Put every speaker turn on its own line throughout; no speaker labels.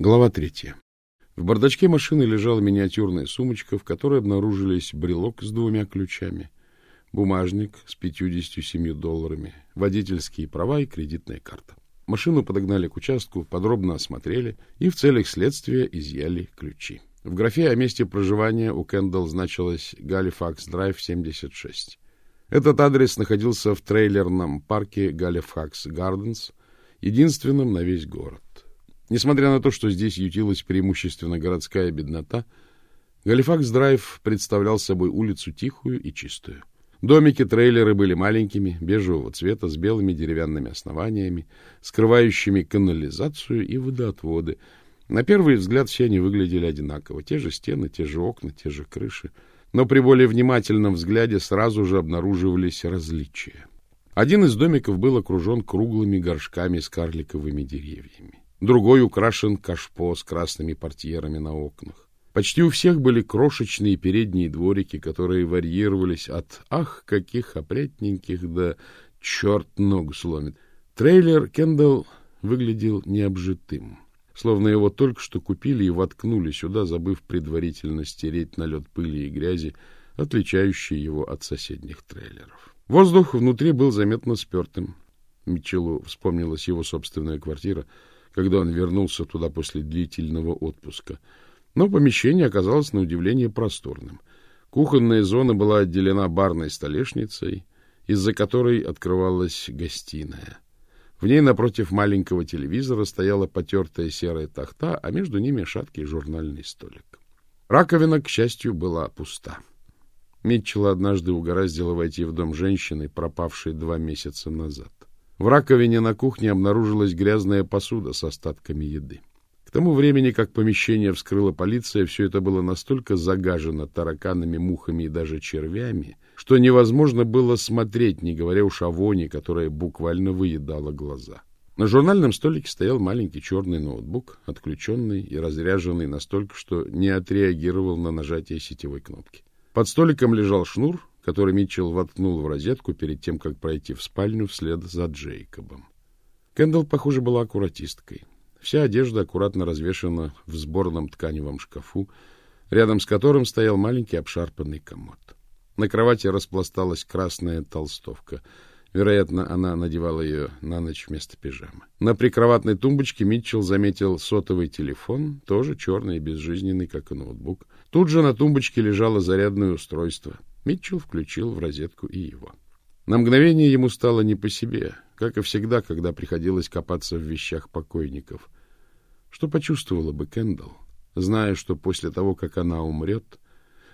Глава третья. В бардачке машины лежала миниатюрная сумочка, в которой обнаружились брелок с двумя ключами, бумажник с 57 долларами, водительские права и кредитная карта. Машину подогнали к участку, подробно осмотрели и в целях следствия изъяли ключи. В графе о месте проживания у Кэндалл значилось Галифакс Драйв 76. Этот адрес находился в трейлерном парке Галифакс Гарденс, единственном на весь город. Несмотря на то, что здесь ютилась преимущественно городская беднота, Галифакс-драйв представлял собой улицу тихую и чистую. Домики-трейлеры были маленькими, бежевого цвета, с белыми деревянными основаниями, скрывающими канализацию и водоотводы. На первый взгляд все они выглядели одинаково. Те же стены, те же окна, те же крыши. Но при более внимательном взгляде сразу же обнаруживались различия. Один из домиков был окружен круглыми горшками с карликовыми деревьями другой украшен кашпо с красными портьерами на окнах. Почти у всех были крошечные передние дворики, которые варьировались от «ах, каких опрятненьких!» до «черт ногу сломит». Трейлер Кендалл выглядел необжитым, словно его только что купили и воткнули сюда, забыв предварительно стереть налет пыли и грязи, отличающий его от соседних трейлеров. Воздух внутри был заметно спертым. Митчеллу вспомнилась его собственная квартира — когда он вернулся туда после длительного отпуска. Но помещение оказалось на удивление просторным. Кухонная зона была отделена барной столешницей, из-за которой открывалась гостиная. В ней напротив маленького телевизора стояла потертая серая тахта, а между ними шаткий журнальный столик. Раковина, к счастью, была пуста. Митчелла однажды угораздило войти в дом женщины, пропавшей два месяца назад. В раковине на кухне обнаружилась грязная посуда с остатками еды. К тому времени, как помещение вскрыла полиция, все это было настолько загажено тараканами, мухами и даже червями, что невозможно было смотреть, не говоря уж о воне, которая буквально выедала глаза. На журнальном столике стоял маленький черный ноутбук, отключенный и разряженный настолько, что не отреагировал на нажатие сетевой кнопки. Под столиком лежал шнур, который Митчелл воткнул в розетку перед тем, как пройти в спальню вслед за Джейкобом. Кэндалл, похоже, была аккуратисткой. Вся одежда аккуратно развешана в сборном тканевом шкафу, рядом с которым стоял маленький обшарпанный комод. На кровати распласталась красная толстовка. Вероятно, она надевала ее на ночь вместо пижамы. На прикроватной тумбочке Митчелл заметил сотовый телефон, тоже черный и безжизненный, как и ноутбук. Тут же на тумбочке лежало зарядное устройство — Митчелл включил в розетку и его. На мгновение ему стало не по себе, как и всегда, когда приходилось копаться в вещах покойников. Что почувствовала бы Кендалл, зная, что после того, как она умрет,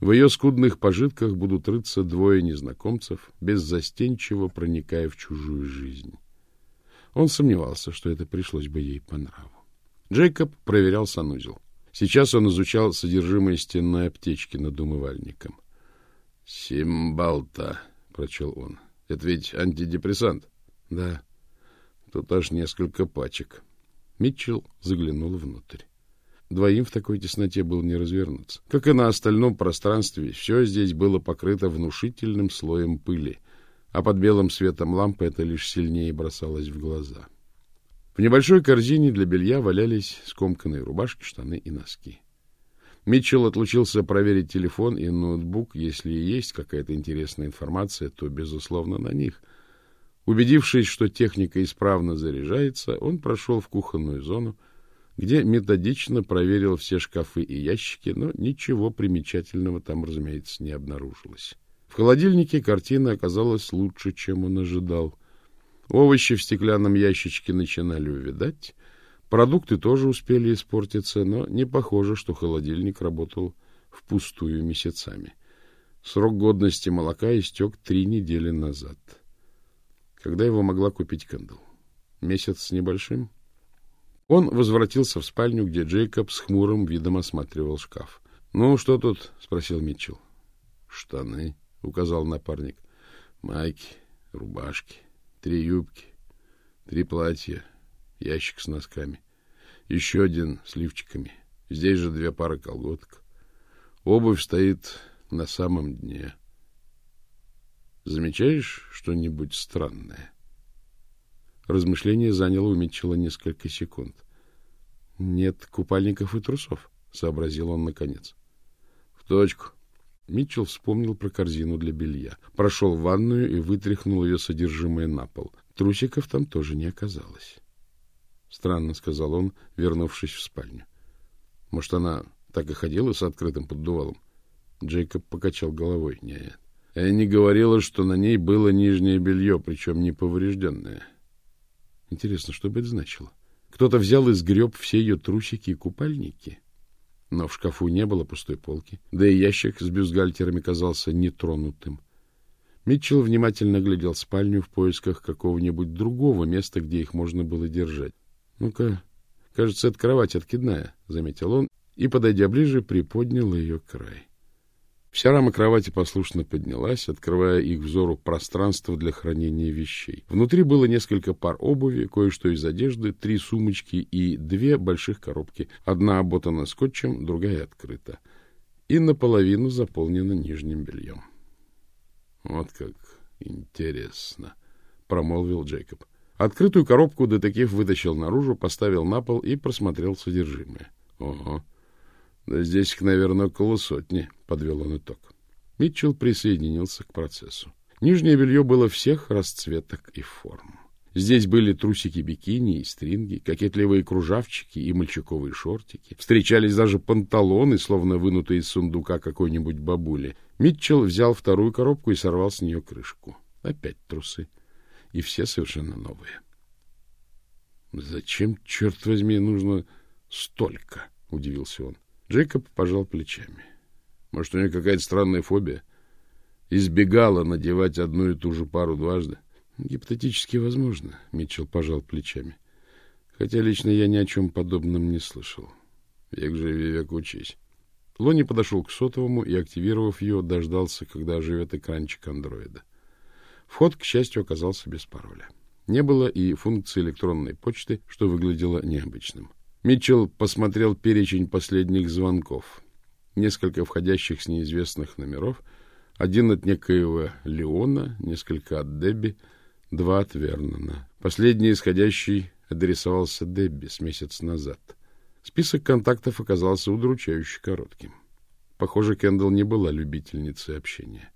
в ее скудных пожитках будут рыться двое незнакомцев, беззастенчиво проникая в чужую жизнь. Он сомневался, что это пришлось бы ей по нраву. Джейкоб проверял санузел. Сейчас он изучал содержимое стенной аптечки над умывальником. Симбалта, прочел он. Это ведь антидепрессант. Да. Тут аж несколько пачек. Митчелл заглянул внутрь. Двоим в такой тесноте было не развернуться. Как и на остальном пространстве, все здесь было покрыто внушительным слоем пыли, а под белым светом лампы это лишь сильнее бросалось в глаза. В небольшой корзине для белья валялись скомканные рубашки, штаны и носки. Митчелл отлучился проверить телефон и ноутбук. Если есть какая-то интересная информация, то, безусловно, на них. Убедившись, что техника исправно заряжается, он прошел в кухонную зону, где методично проверил все шкафы и ящики, но ничего примечательного там, разумеется, не обнаружилось. В холодильнике картина оказалась лучше, чем он ожидал. Овощи в стеклянном ящичке начинали увядать, Продукты тоже успели испортиться, но не похоже, что холодильник работал впустую месяцами. Срок годности молока истек три недели назад. Когда его могла купить Кэндл? Месяц с небольшим? Он возвратился в спальню, где Джейкоб с хмурым видом осматривал шкаф. — Ну, что тут? — спросил Митчелл. — Штаны, — указал напарник. — Майки, рубашки, три юбки, три платья, ящик с носками. Еще один с лифчиками. Здесь же две пары колготок. Обувь стоит на самом дне. Замечаешь что-нибудь странное? Размышление заняло у Митчелла несколько секунд. нет купальников и трусов, сообразил он наконец. В точку. Митчелл вспомнил про корзину для белья, прошел в ванную и вытряхнул ее содержимое на пол. Трусиков там тоже не оказалось. Странно, сказал он, вернувшись в спальню. Может, она так и ходила с открытым поддувалом? Джейкоб покачал головой. Нет. Энни говорила, что на ней было нижнее белье, причем не поврежденное. Интересно, что бы это значило? Кто-то взял и сгреб все ее трусики и купальники. Но в шкафу не было пустой полки, да и ящик с бюстгальтерами казался нетронутым. Митчелл внимательно глядел спальню в поисках какого-нибудь другого места, где их можно было держать. — Ну-ка, кажется, это кровать откидная, — заметил он, и, подойдя ближе, приподнял ее край. Вся рама кровати послушно поднялась, открывая их взору пространство для хранения вещей. Внутри было несколько пар обуви, кое-что из одежды, три сумочки и две больших коробки. Одна обмотана скотчем, другая открыта. И наполовину заполнена нижним бельем. — Вот как интересно, — промолвил Джейкоб. Открытую коробку детектив вытащил наружу, поставил на пол и просмотрел содержимое. — Ого! Да здесь их, наверное, около сотни, — подвел он итог. Митчелл присоединился к процессу. Нижнее белье было всех расцветок и форм. Здесь были трусики-бикини и стринги, кокетливые кружавчики и мальчиковые шортики. Встречались даже панталоны, словно вынутые из сундука какой-нибудь бабули. Митчелл взял вторую коробку и сорвал с нее крышку. Опять трусы. И все совершенно новые. «Зачем, черт возьми, нужно столько?» — удивился он. Джейкоб пожал плечами. Может, у нее какая-то странная фобия? Избегала надевать одну и ту же пару дважды? Гипотетически возможно, Митчелл пожал плечами. Хотя лично я ни о чем подобном не слышал. Век живи, век учись. Лони подошел к сотовому и, активировав ее, дождался, когда оживет экранчик андроида. Вход, к счастью, оказался без пароля. Не было и функции электронной почты, что выглядело необычным. Митчелл посмотрел перечень последних звонков. Несколько входящих с неизвестных номеров, один от некоего Леона, несколько от Дебби, два от Вернона. Последний исходящий адресовался Дебби с месяц назад. Список контактов оказался удручающе коротким. Похоже, Кендалл не была любительницей общения.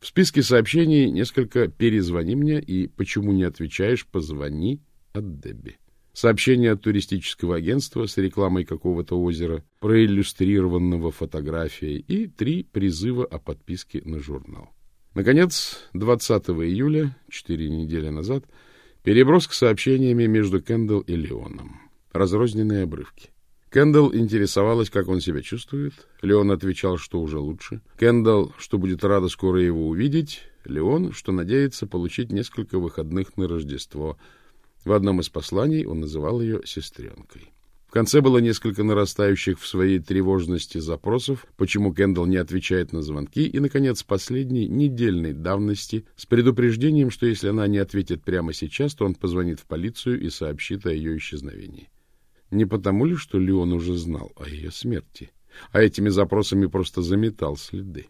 В списке сообщений несколько «перезвони мне» и «почему не отвечаешь, позвони» от Дебби сообщение от туристического агентства с рекламой какого-то озера, проиллюстрированного фотографией и три призыва о подписке на журнал. Наконец, 20 июля, четыре недели назад, переброс к сообщениями между Кендалл и Леоном. Разрозненные обрывки. Кендалл интересовалась, как он себя чувствует. Леон отвечал, что уже лучше. Кендалл, что будет рада скоро его увидеть. Леон, что надеется получить несколько выходных на Рождество – в одном из посланий он называл ее сестренкой. В конце было несколько нарастающих в своей тревожности запросов, почему Кендалл не отвечает на звонки, и, наконец, последней недельной давности с предупреждением, что если она не ответит прямо сейчас, то он позвонит в полицию и сообщит о ее исчезновении. Не потому ли, что Леон уже знал о ее смерти, а этими запросами просто заметал следы?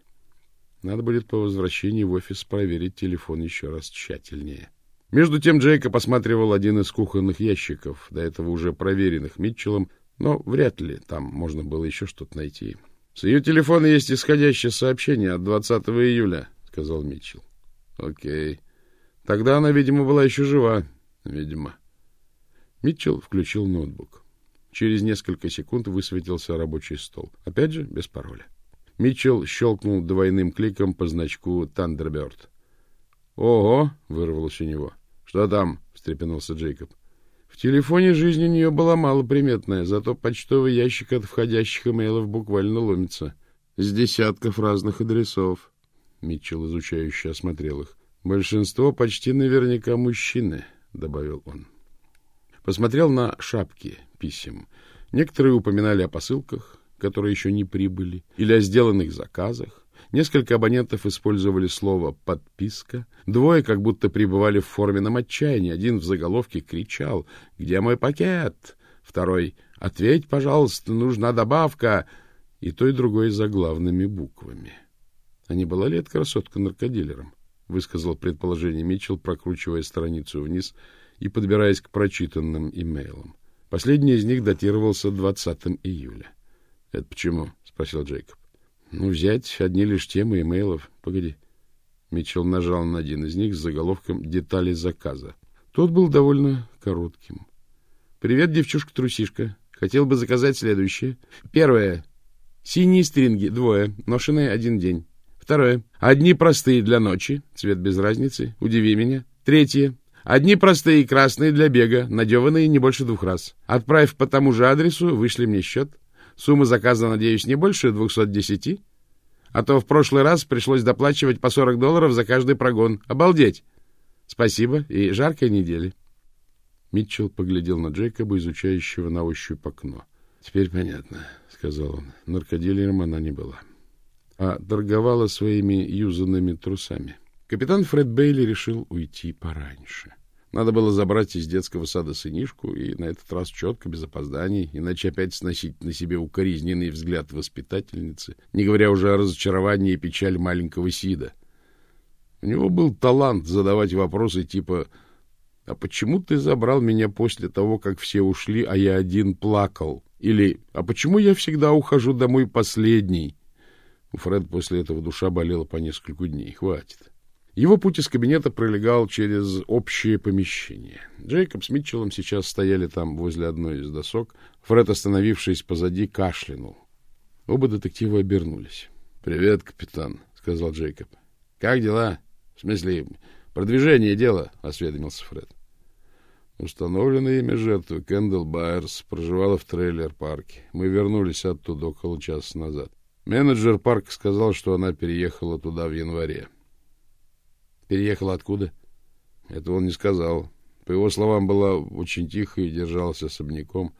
Надо будет по возвращении в офис проверить телефон еще раз тщательнее. Между тем Джейка посматривал один из кухонных ящиков, до этого уже проверенных Митчеллом, но вряд ли там можно было еще что-то найти. — С ее телефона есть исходящее сообщение от 20 июля, — сказал Митчелл. — Окей. Тогда она, видимо, была еще жива. Видимо. Митчелл включил ноутбук. Через несколько секунд высветился рабочий стол. Опять же, без пароля. Митчелл щелкнул двойным кликом по значку «Тандерберт». «Ого!» — вырвалось у него. «Что там?» — встрепенулся Джейкоб. В телефоне жизнь у нее была малоприметная, зато почтовый ящик от входящих имейлов буквально ломится. С десятков разных адресов. Митчелл изучающе осмотрел их. «Большинство почти наверняка мужчины», — добавил он. Посмотрел на шапки писем. Некоторые упоминали о посылках, которые еще не прибыли, или о сделанных заказах. Несколько абонентов использовали слово «подписка». Двое как будто пребывали в форменном отчаянии. Один в заголовке кричал «Где мой пакет?». Второй «Ответь, пожалуйста, нужна добавка». И то, и другое заглавными буквами. А не была ли эта красотка наркодилером? Высказал предположение Митчелл, прокручивая страницу вниз и подбираясь к прочитанным имейлам. Последний из них датировался 20 июля. — Это почему? — спросил Джейкоб. — Ну, взять одни лишь темы имейлов. Погоди. Митчелл нажал на один из них с заголовком «Детали заказа». Тот был довольно коротким. «Привет, девчушка-трусишка. Хотел бы заказать следующее. Первое. Синие стринги, двое, ношеные один день. Второе. Одни простые для ночи, цвет без разницы, удиви меня. Третье. Одни простые красные для бега, надеванные не больше двух раз. Отправь по тому же адресу, вышли мне счет. Сумма заказа, надеюсь, не больше 210? А то в прошлый раз пришлось доплачивать по 40 долларов за каждый прогон. Обалдеть! Спасибо и жаркой недели. Митчелл поглядел на Джейкоба, изучающего на ощупь окно. — Теперь понятно, — сказал он. Наркодилером она не была. А торговала своими юзанными трусами. Капитан Фред Бейли решил уйти пораньше. Надо было забрать из детского сада сынишку, и на этот раз четко, без опозданий, иначе опять сносить на себе укоризненный взгляд воспитательницы, не говоря уже о разочаровании и печали маленького Сида. У него был талант задавать вопросы типа «А почему ты забрал меня после того, как все ушли, а я один плакал?» Или «А почему я всегда ухожу домой последний?» У Фред после этого душа болела по нескольку дней. Хватит. Его путь из кабинета пролегал через общее помещение. Джейкоб с Митчеллом сейчас стояли там возле одной из досок. Фред, остановившись позади, кашлянул. Оба детектива обернулись. — Привет, капитан, — сказал Джейкоб. — Как дела? В смысле, продвижение дела, — осведомился Фред. Установленное имя жертвы Кэндалл Байерс проживала в трейлер-парке. Мы вернулись оттуда около часа назад. Менеджер парка сказал, что она переехала туда в январе. Переехала откуда? Это он не сказал. По его словам, была очень тихо и держалась особняком.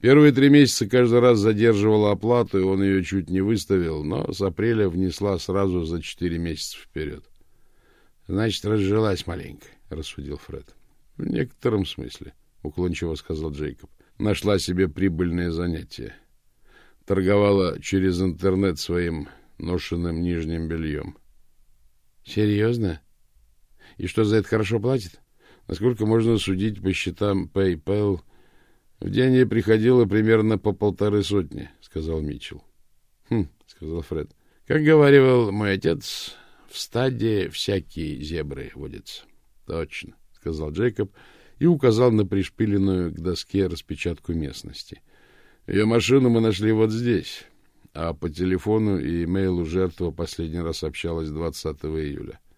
Первые три месяца каждый раз задерживала оплату, и он ее чуть не выставил, но с апреля внесла сразу за четыре месяца вперед. — Значит, разжилась маленько, — рассудил Фред. — В некотором смысле, — уклончиво сказал Джейкоб. Нашла себе прибыльное занятие. Торговала через интернет своим ношенным нижним бельем. — Серьезно? И что, за это хорошо платит? Насколько можно судить по счетам PayPal, в день ей приходило примерно по полторы сотни, — сказал Митчелл. — Хм, — сказал Фред. — Как говаривал мой отец, в стаде всякие зебры водятся. — Точно, — сказал Джейкоб и указал на пришпиленную к доске распечатку местности. Ее машину мы нашли вот здесь, а по телефону и имейлу жертва последний раз общалась 20 июля. —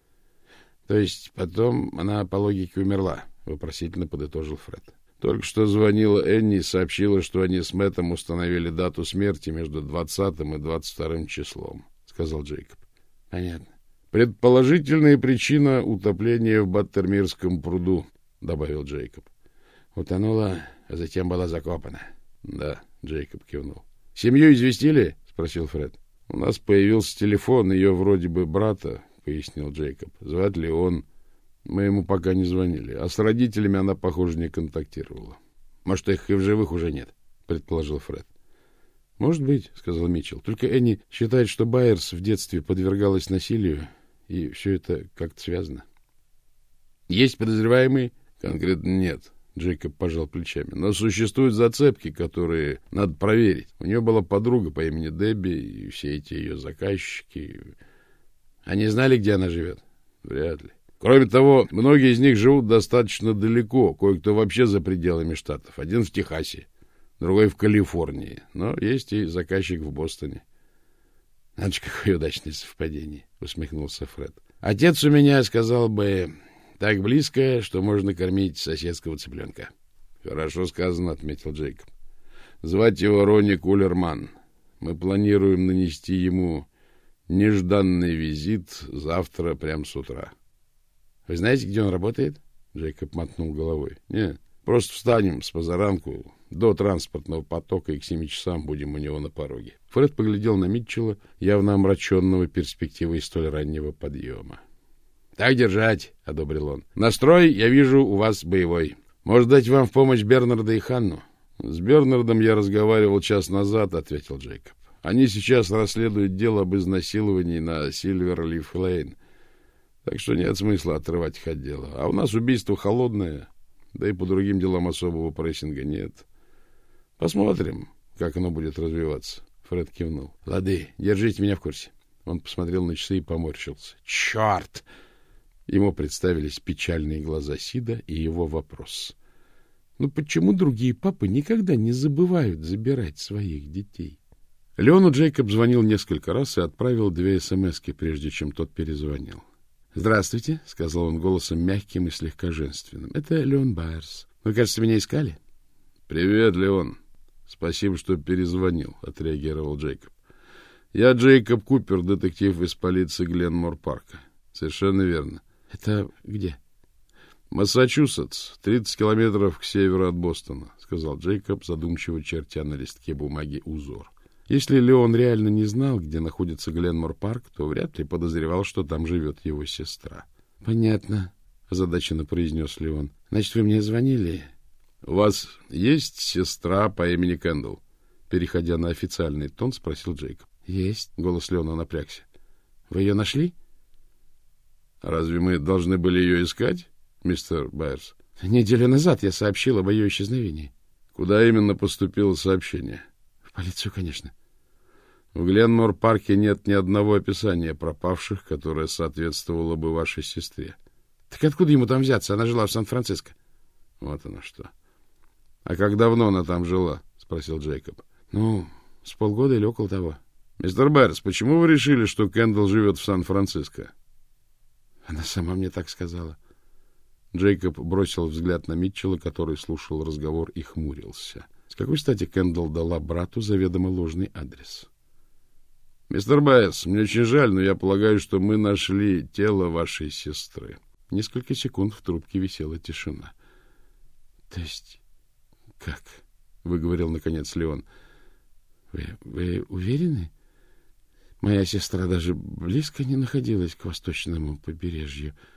То есть потом она по логике умерла, — вопросительно подытожил Фред. Только что звонила Энни и сообщила, что они с Мэттом установили дату смерти между 20 и 22 числом, — сказал Джейкоб. — Понятно. — Предположительная причина утопления в Баттермирском пруду, — добавил Джейкоб. — Утонула, а затем была закопана. — Да, — Джейкоб кивнул. — Семью известили? — спросил Фред. — У нас появился телефон ее вроде бы брата, пояснил Джейкоб. Звать ли он? Мы ему пока не звонили. А с родителями она, похоже, не контактировала. Может, их и в живых уже нет, предположил Фред. Может быть, сказал Митчелл. Только Энни считает, что Байерс в детстве подвергалась насилию, и все это как-то связано. Есть подозреваемые? Конкретно нет. Джейкоб пожал плечами. Но существуют зацепки, которые надо проверить. У нее была подруга по имени Дебби, и все эти ее заказчики. Они знали, где она живет? Вряд ли. Кроме того, многие из них живут достаточно далеко, кое-кто вообще за пределами штатов. Один в Техасе, другой в Калифорнии, но есть и заказчик в Бостоне. — Надо же, какое удачное совпадение, — усмехнулся Фред. — Отец у меня сказал бы, так близко, что можно кормить соседского цыпленка. — Хорошо сказано, — отметил Джейкоб. — Звать его Ронни Кулерман. Мы планируем нанести ему Нежданный визит завтра прямо с утра. — Вы знаете, где он работает? Джейкоб мотнул головой. — Нет, просто встанем с позаранку до транспортного потока и к семи часам будем у него на пороге. Фред поглядел на Митчелла, явно омраченного перспективой столь раннего подъема. — Так держать, — одобрил он. — Настрой, я вижу, у вас боевой. Может, дать вам в помощь Бернарда и Ханну? — С Бернардом я разговаривал час назад, — ответил Джейкоб. Они сейчас расследуют дело об изнасиловании на Сильвер-Лиф-Лейн. Так что нет смысла отрывать их от дела. А у нас убийство холодное, да и по другим делам особого прессинга нет. — Посмотрим, как оно будет развиваться. Фред кивнул. — Лады, держите меня в курсе. Он посмотрел на часы и поморщился. — Черт! Ему представились печальные глаза Сида и его вопрос. — Ну почему другие папы никогда не забывают забирать своих детей? Леону Джейкоб звонил несколько раз и отправил две смс прежде чем тот перезвонил. — Здравствуйте, — сказал он голосом мягким и слегка женственным. — Это Леон Байерс. Вы, кажется, меня искали? — Привет, Леон. Спасибо, что перезвонил, — отреагировал Джейкоб. — Я Джейкоб Купер, детектив из полиции Гленмор-парка. — Совершенно верно. — Это где? — Массачусетс, 30 километров к северу от Бостона, — сказал Джейкоб, задумчиво чертя на листке бумаги узор. Если Леон реально не знал, где находится Гленмор-парк, то вряд ли подозревал, что там живет его сестра. — Понятно, — озадаченно произнес Леон. — Значит, вы мне звонили? — У вас есть сестра по имени Кэндл? Переходя на официальный тон, спросил Джейкоб. — Есть. Голос Леона напрягся. — Вы ее нашли? — Разве мы должны были ее искать, мистер Байерс? — Неделю назад я сообщил об ее исчезновении. — Куда именно поступило сообщение? — Полицию, конечно. В Гленмор-парке нет ни одного описания пропавших, которое соответствовало бы вашей сестре. Так откуда ему там взяться? Она жила в Сан-Франциско. Вот она что. А как давно она там жила? спросил Джейкоб. Ну, с полгода или около того. Мистер Берс, почему вы решили, что Кендалл живет в Сан-Франциско? Она сама мне так сказала. Джейкоб бросил взгляд на Митчелла, который слушал разговор и хмурился. С какой стати Кэндалл дала брату заведомо ложный адрес? — Мистер Байес, мне очень жаль, но я полагаю, что мы нашли тело вашей сестры. Несколько секунд в трубке висела тишина. — То есть как? — выговорил наконец Леон. — Вы, вы уверены? Моя сестра даже близко не находилась к восточному побережью. —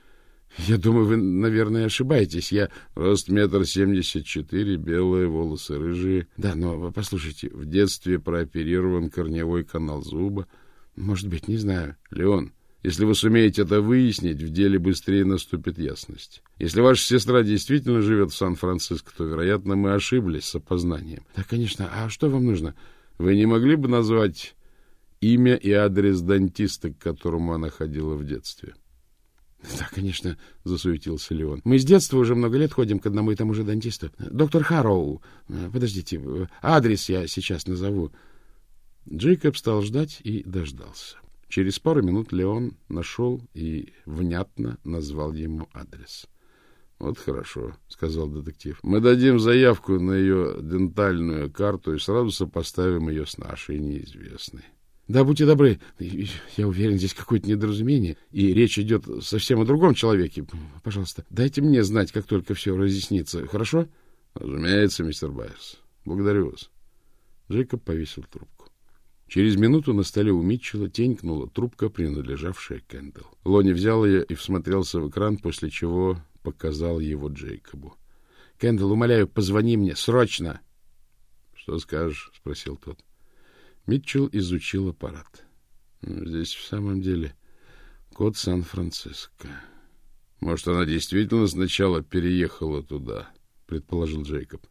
я думаю, вы, наверное, ошибаетесь. Я рост метр семьдесят четыре, белые волосы рыжие. Да, но послушайте, в детстве прооперирован корневой канал зуба. Может быть, не знаю. Леон, если вы сумеете это выяснить, в деле быстрее наступит ясность. Если ваша сестра действительно живет в Сан-Франциско, то, вероятно, мы ошиблись с опознанием. Да, конечно. А что вам нужно? Вы не могли бы назвать имя и адрес дантиста, к которому она ходила в детстве? —— Да, конечно, — засуетился Леон. — Мы с детства уже много лет ходим к одному и тому же дантисту. Доктор Харроу. Подождите, адрес я сейчас назову. Джейкоб стал ждать и дождался. Через пару минут Леон нашел и внятно назвал ему адрес. — Вот хорошо, — сказал детектив. — Мы дадим заявку на ее дентальную карту и сразу сопоставим ее с нашей неизвестной. Да, будьте добры, я уверен, здесь какое-то недоразумение, и речь идет совсем о другом человеке. Пожалуйста, дайте мне знать, как только все разъяснится, хорошо? Разумеется, мистер Байерс. Благодарю вас. Джейкоб повесил трубку. Через минуту на столе у Митчелла тенькнула трубка, принадлежавшая Кэндалл. Лони взял ее и всмотрелся в экран, после чего показал его Джейкобу. — Кэндалл, умоляю, позвони мне, срочно! — Что скажешь? — спросил тот. Митчелл изучил аппарат. Здесь в самом деле код Сан-Франциско. Может, она действительно сначала переехала туда, предположил Джейкоб.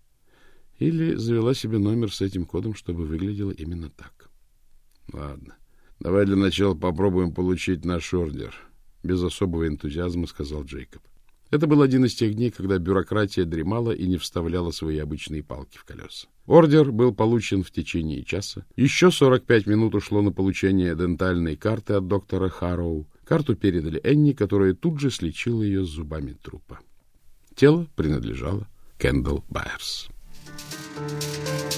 Или завела себе номер с этим кодом, чтобы выглядело именно так. Ладно. Давай для начала попробуем получить наш ордер, без особого энтузиазма сказал Джейкоб. Это был один из тех дней, когда бюрократия дремала и не вставляла свои обычные палки в колеса. Ордер был получен в течение часа. Еще 45 минут ушло на получение дентальной карты от доктора Харроу. Карту передали Энни, которая тут же слечила ее с зубами трупа. Тело принадлежало Кендалл Байерс. Thank you.